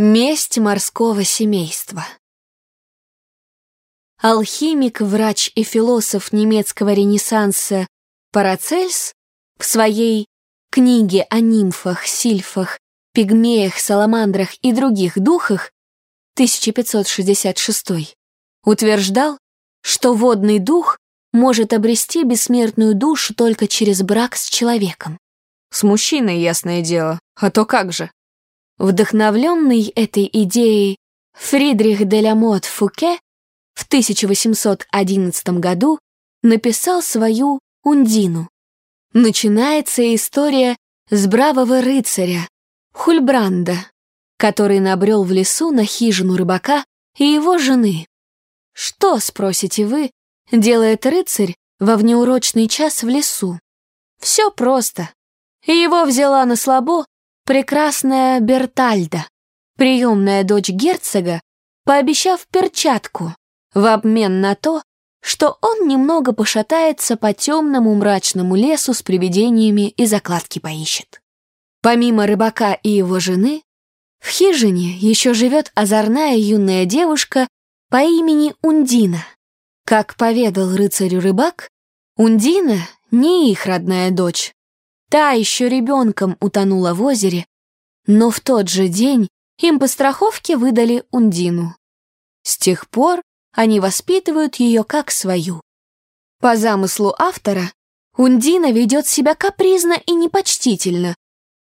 Месть морского семейства. Алхимик, врач и философ немецкого ренессанса Парацельс в своей книге о нимфах, сильфах, пигмеях, саламандрах и других духах 1566 утверждал, что водный дух может обрести бессмертную душу только через брак с человеком. С мужчиной, ясное дело, а то как же. Вдохновленный этой идеей, Фридрих де Ламот Фуке в 1811 году написал свою «Ундину». Начинается история с бравого рыцаря Хульбранда, который набрел в лесу на хижину рыбака и его жены. Что, спросите вы, делает рыцарь во внеурочный час в лесу? Все просто. Его взяла на слабо прекрасная Бертальда, приемная дочь герцога, пообещав перчатку в обмен на то, что он немного пошатается по темному мрачному лесу с привидениями и закладки поищет. Помимо рыбака и его жены, в хижине еще живет озорная юная девушка по имени Ундина. Как поведал рыцарю рыбак, Ундина не их родная дочь, Та еще ребенком утонула в озере, но в тот же день им по страховке выдали Ундину. С тех пор они воспитывают ее как свою. По замыслу автора, Ундина ведет себя капризно и непочтительно.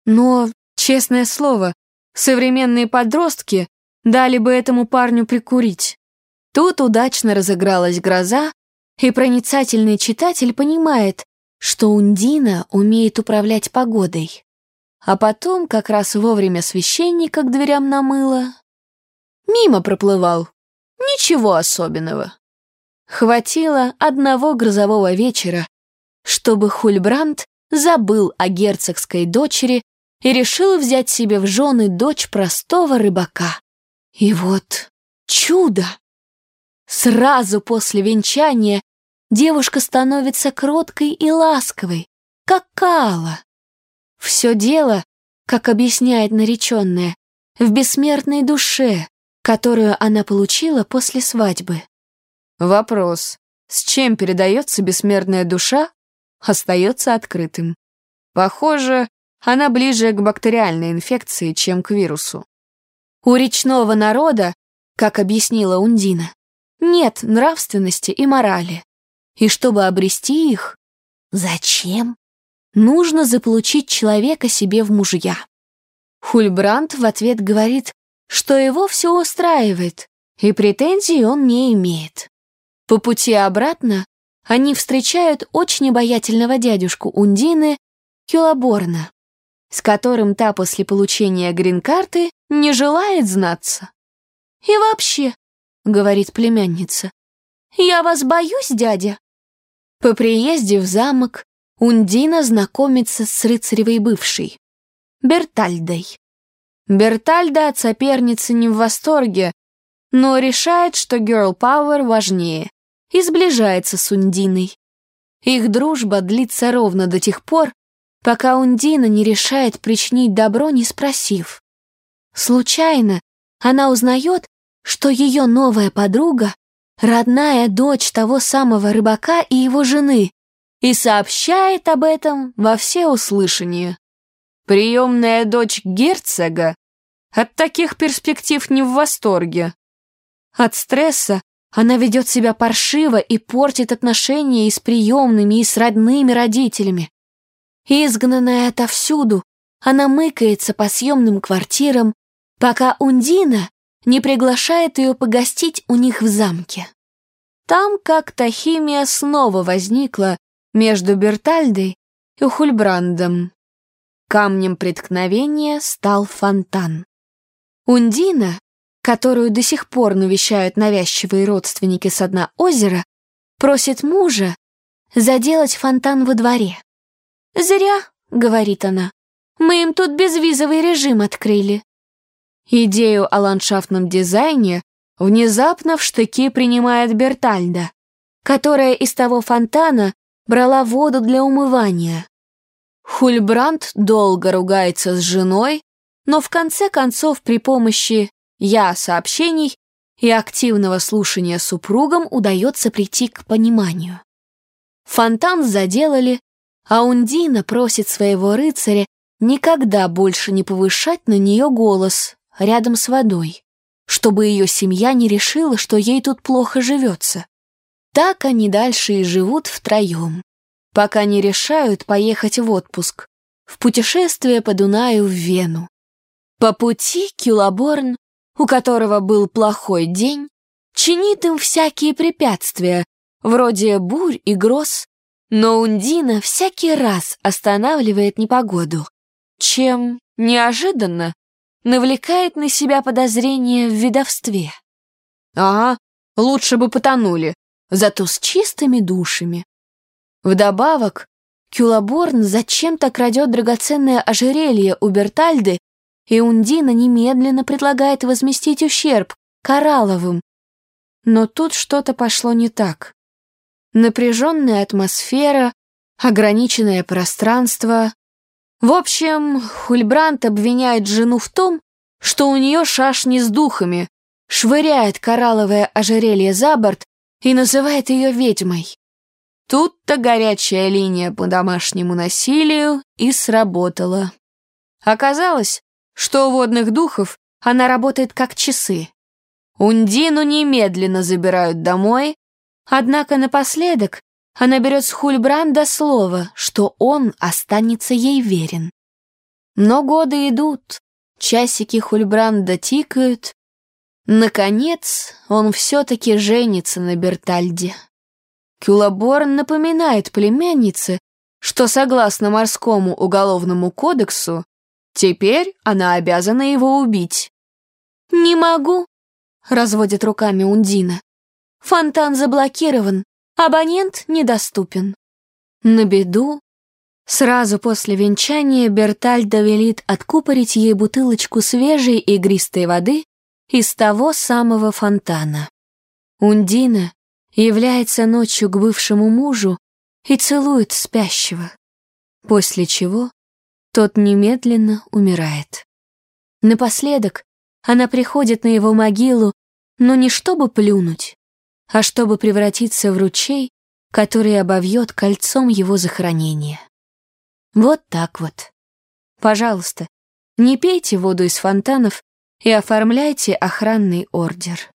Но, честное слово, современные подростки дали бы этому парню прикурить. Тут удачно разыгралась гроза, и проницательный читатель понимает, что Ундина умеет управлять погодой. А потом, как раз вовремя священника к дверям намыло, мимо проплывал. Ничего особенного. Хватило одного грозового вечера, чтобы Хульбранд забыл о герцогской дочери и решил взять себе в жены дочь простого рыбака. И вот чудо! Сразу после венчания девушка становится кроткой и ласковой, как Кала. Все дело, как объясняет нареченная, в бессмертной душе, которую она получила после свадьбы. Вопрос, с чем передается бессмертная душа, остается открытым. Похоже, она ближе к бактериальной инфекции, чем к вирусу. У речного народа, как объяснила Ундина, нет нравственности и морали. И чтобы обрести их, зачем? Нужно заполучить человека себе в мужья. Хульбранд в ответ говорит, что его все устраивает, и претензий он не имеет. По пути обратно они встречают очень обаятельного дядюшку Ундины Кюлаборна, с которым та после получения грин-карты не желает знаться. «И вообще», — говорит племянница, — «я вас боюсь, дядя. По приезде в замок Ундина знакомится с рыцаревой бывшей, Бертальдой. Бертальда от соперницы не в восторге, но решает, что Girl Power важнее, и сближается с Ундиной. Их дружба длится ровно до тех пор, пока Ундина не решает причинить добро, не спросив. Случайно она узнает, что ее новая подруга родная дочь того самого рыбака и его жены, и сообщает об этом во всеуслышание. Приемная дочь герцога от таких перспектив не в восторге. От стресса она ведет себя паршиво и портит отношения и с приемными, и с родными родителями. Изгнанная отовсюду, она мыкается по съемным квартирам, пока Ундина не приглашает ее погостить у них в замке. Там как-то химия снова возникла между Бертальдой и Хульбрандом. Камнем преткновения стал фонтан. Ундина, которую до сих пор навещают навязчивые родственники со дна озера, просит мужа заделать фонтан во дворе. «Зря», — говорит она, — «мы им тут безвизовый режим открыли. Идею о ландшафтном дизайне внезапно в штыки принимает Бертальда, которая из того фонтана брала воду для умывания. Хульбранд долго ругается с женой, но в конце концов при помощи «я-сообщений» и активного слушания супругам удается прийти к пониманию. Фонтан заделали, а Ундина просит своего рыцаря никогда больше не повышать на нее голос рядом с водой, чтобы ее семья не решила, что ей тут плохо живется. Так они дальше и живут втроем, пока не решают поехать в отпуск, в путешествие по Дунаю в Вену. По пути Кюлаборн, у которого был плохой день, чинит им всякие препятствия, вроде бурь и гроз, но Ундина всякий раз останавливает непогоду, чем, неожиданно, навлекает на себя подозрение в видовстве. Ага, лучше бы потонули, зато с чистыми душами. Вдобавок, Кюлаборн зачем-то крадет драгоценное ожерелье у Бертальды, и Ундина немедленно предлагает возместить ущерб коралловым. Но тут что-то пошло не так. Напряженная атмосфера, ограниченное пространство. В общем, Хульбрант обвиняет жену в том, что у нее шашни с духами, швыряет коралловое ожерелье за борт и называет ее ведьмой. Тут-то горячая линия по домашнему насилию и сработала. Оказалось, что у водных духов она работает как часы. Ундину немедленно забирают домой, однако напоследок она берет с Хульбранда слово, что он останется ей верен. Но годы идут, часики Хульбранда тикают. Наконец, он все-таки женится на Бертальде. Кюлаборн напоминает племяннице, что согласно морскому уголовному кодексу, теперь она обязана его убить. «Не могу», — разводит руками Ундина. «Фонтан заблокирован, абонент недоступен». На беду, сразу после венчания Бертальда велит откупорить ей бутылочку свежей игристой воды из того самого фонтана. Ундина является ночью к бывшему мужу и целует спящего, после чего тот немедленно умирает. Напоследок она приходит на его могилу, но не чтобы плюнуть, а чтобы превратиться в ручей, который обовьет кольцом его захоронения. Вот так вот. Пожалуйста, не пейте воду из фонтанов и оформляйте охранный ордер.